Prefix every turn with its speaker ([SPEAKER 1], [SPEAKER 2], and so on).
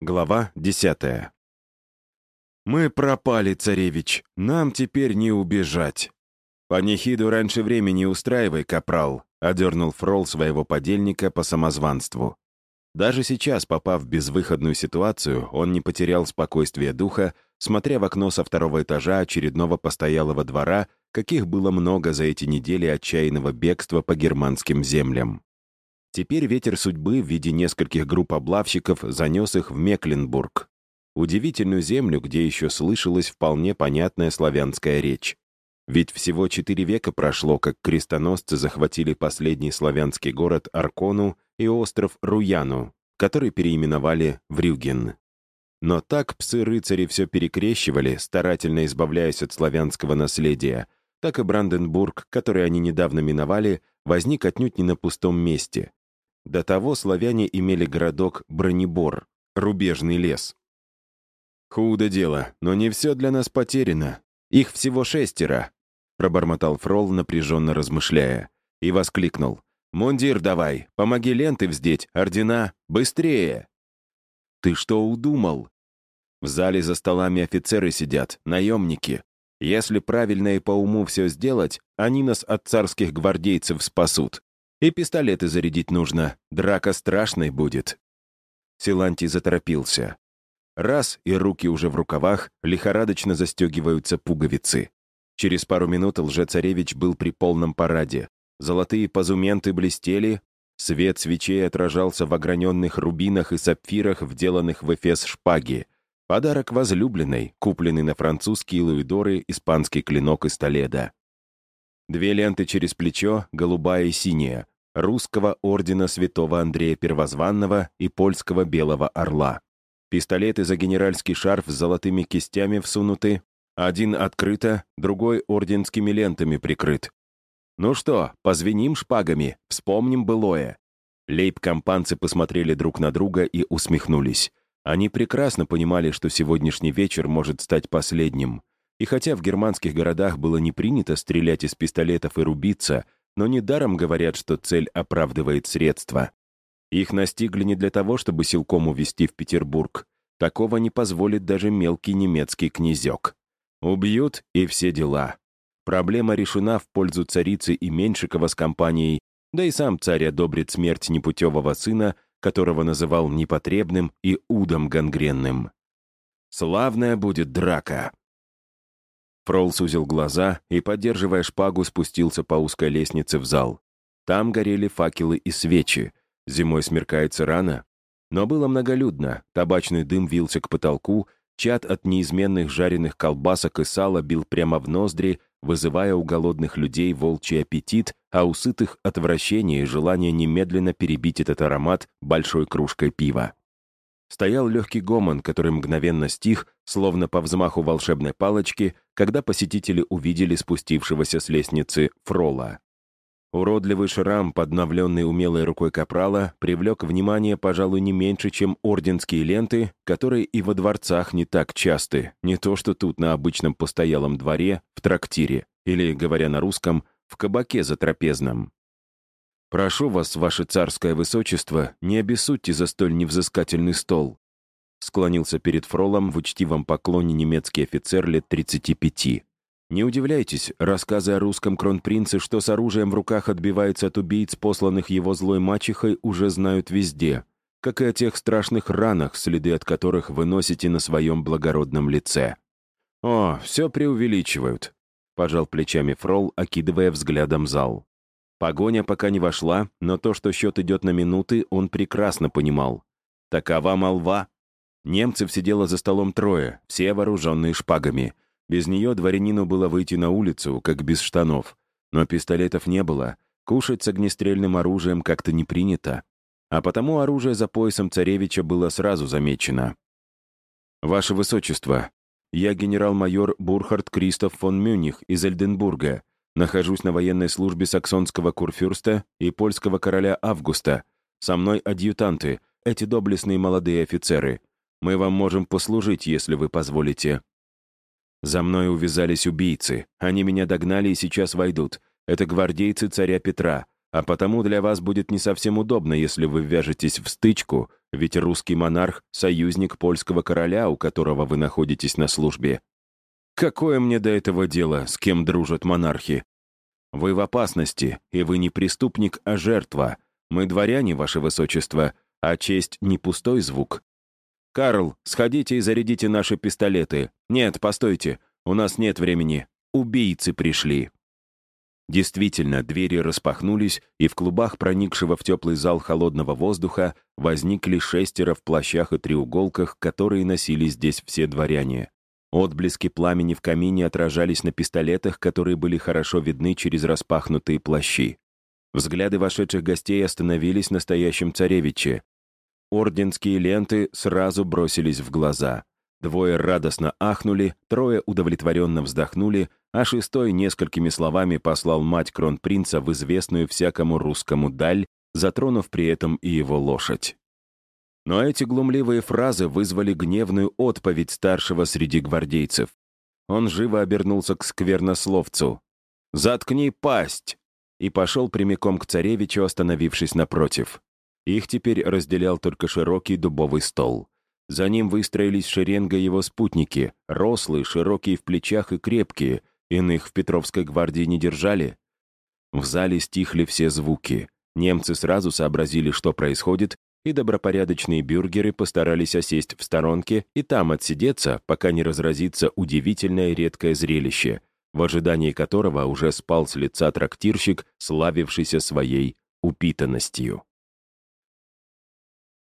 [SPEAKER 1] Глава десятая. «Мы пропали, царевич. Нам теперь не убежать». «Панихиду раньше времени устраивай, капрал», — одернул Фрол своего подельника по самозванству. Даже сейчас, попав в безвыходную ситуацию, он не потерял спокойствие духа, смотря в окно со второго этажа очередного постоялого двора, каких было много за эти недели отчаянного бегства по германским землям. Теперь ветер судьбы в виде нескольких групп облавщиков занес их в Мекленбург. Удивительную землю, где еще слышалась вполне понятная славянская речь. Ведь всего четыре века прошло, как крестоносцы захватили последний славянский город Аркону и остров Руяну, который переименовали в Рюген. Но так псы-рыцари все перекрещивали, старательно избавляясь от славянского наследия, так и Бранденбург, который они недавно миновали, возник отнюдь не на пустом месте. До того славяне имели городок Бронебор, рубежный лес. «Худо дело, но не все для нас потеряно. Их всего шестеро», — пробормотал Фрол, напряженно размышляя, и воскликнул. «Мундир давай, помоги ленты вздеть, ордена, быстрее!» «Ты что удумал?» В зале за столами офицеры сидят, наемники. Если правильно и по уму все сделать, они нас от царских гвардейцев спасут. И пистолеты зарядить нужно, драка страшной будет. Силантий заторопился. Раз, и руки уже в рукавах, лихорадочно застегиваются пуговицы. Через пару минут лжецаревич был при полном параде. Золотые позументы блестели, свет свечей отражался в ограненных рубинах и сапфирах, вделанных в эфес шпаги. Подарок возлюбленной, купленный на французские луидоры, испанский клинок из Толеда. Две ленты через плечо, голубая и синяя, русского ордена святого Андрея Первозванного и польского Белого Орла. Пистолеты за генеральский шарф с золотыми кистями всунуты, один открыто, другой орденскими лентами прикрыт. Ну что, позвеним шпагами, вспомним былое. Лейб-компанцы посмотрели друг на друга и усмехнулись. Они прекрасно понимали, что сегодняшний вечер может стать последним. И хотя в германских городах было не принято стрелять из пистолетов и рубиться, но недаром говорят, что цель оправдывает средства. Их настигли не для того, чтобы силком увезти в Петербург. Такого не позволит даже мелкий немецкий князек. Убьют, и все дела. Проблема решена в пользу царицы и Меньшикова с компанией, да и сам царь одобрит смерть непутевого сына, которого называл непотребным и удом гангренным. Славная будет драка. Фрол сузил глаза и, поддерживая шпагу, спустился по узкой лестнице в зал. Там горели факелы и свечи. Зимой смеркается рано. Но было многолюдно, табачный дым вился к потолку, чад от неизменных жареных колбасок и сала бил прямо в ноздри, вызывая у голодных людей волчий аппетит, а у сытых — отвращение и желание немедленно перебить этот аромат большой кружкой пива. Стоял легкий гомон, который мгновенно стих, словно по взмаху волшебной палочки, когда посетители увидели спустившегося с лестницы Фрола. Уродливый шрам, подновленный умелой рукой капрала, привлек внимание, пожалуй, не меньше, чем орденские ленты, которые и во дворцах не так часты, не то что тут на обычном постоялом дворе, в трактире, или, говоря на русском, в кабаке за трапезном. «Прошу вас, ваше царское высочество, не обессудьте за столь невзыскательный стол», склонился перед Фролом в учтивом поклоне немецкий офицер лет 35. «Не удивляйтесь, рассказы о русском кронпринце, что с оружием в руках отбивается от убийц, посланных его злой мачехой, уже знают везде, как и о тех страшных ранах, следы от которых вы носите на своем благородном лице». «О, все преувеличивают», — пожал плечами Фрол, окидывая взглядом зал. Погоня пока не вошла, но то, что счет идет на минуты, он прекрасно понимал. Такова молва. Немцев сидело за столом трое, все вооруженные шпагами. Без нее дворянину было выйти на улицу, как без штанов. Но пистолетов не было. Кушать с огнестрельным оружием как-то не принято. А потому оружие за поясом царевича было сразу замечено. «Ваше Высочество, я генерал-майор Бурхард Кристоф фон Мюних из Эльденбурга, Нахожусь на военной службе саксонского курфюрста и польского короля Августа. Со мной адъютанты, эти доблестные молодые офицеры. Мы вам можем послужить, если вы позволите». За мной увязались убийцы. Они меня догнали и сейчас войдут. Это гвардейцы царя Петра. а потому для вас будет не совсем удобно, если вы ввяжетесь в стычку, ведь русский монарх — союзник польского короля, у которого вы находитесь на службе. Какое мне до этого дело, с кем дружат монархи? Вы в опасности, и вы не преступник, а жертва. Мы дворяне, ваше высочество, а честь — не пустой звук. Карл, сходите и зарядите наши пистолеты. Нет, постойте, у нас нет времени. Убийцы пришли. Действительно, двери распахнулись, и в клубах проникшего в теплый зал холодного воздуха возникли шестеро в плащах и треуголках, которые носили здесь все дворяне. Отблески пламени в камине отражались на пистолетах, которые были хорошо видны через распахнутые плащи. Взгляды вошедших гостей остановились на стоящем царевиче. Орденские ленты сразу бросились в глаза. Двое радостно ахнули, трое удовлетворенно вздохнули, а шестой несколькими словами послал мать кронпринца в известную всякому русскому даль, затронув при этом и его лошадь. Но эти глумливые фразы вызвали гневную отповедь старшего среди гвардейцев. Он живо обернулся к сквернословцу. «Заткни пасть!» и пошел прямиком к царевичу, остановившись напротив. Их теперь разделял только широкий дубовый стол. За ним выстроились шеренга его спутники, рослые, широкие в плечах и крепкие, иных в Петровской гвардии не держали. В зале стихли все звуки. Немцы сразу сообразили, что происходит, и добропорядочные бюргеры постарались осесть в сторонке и там отсидеться, пока не разразится удивительное редкое зрелище, в ожидании которого уже спал с лица трактирщик, славившийся своей упитанностью.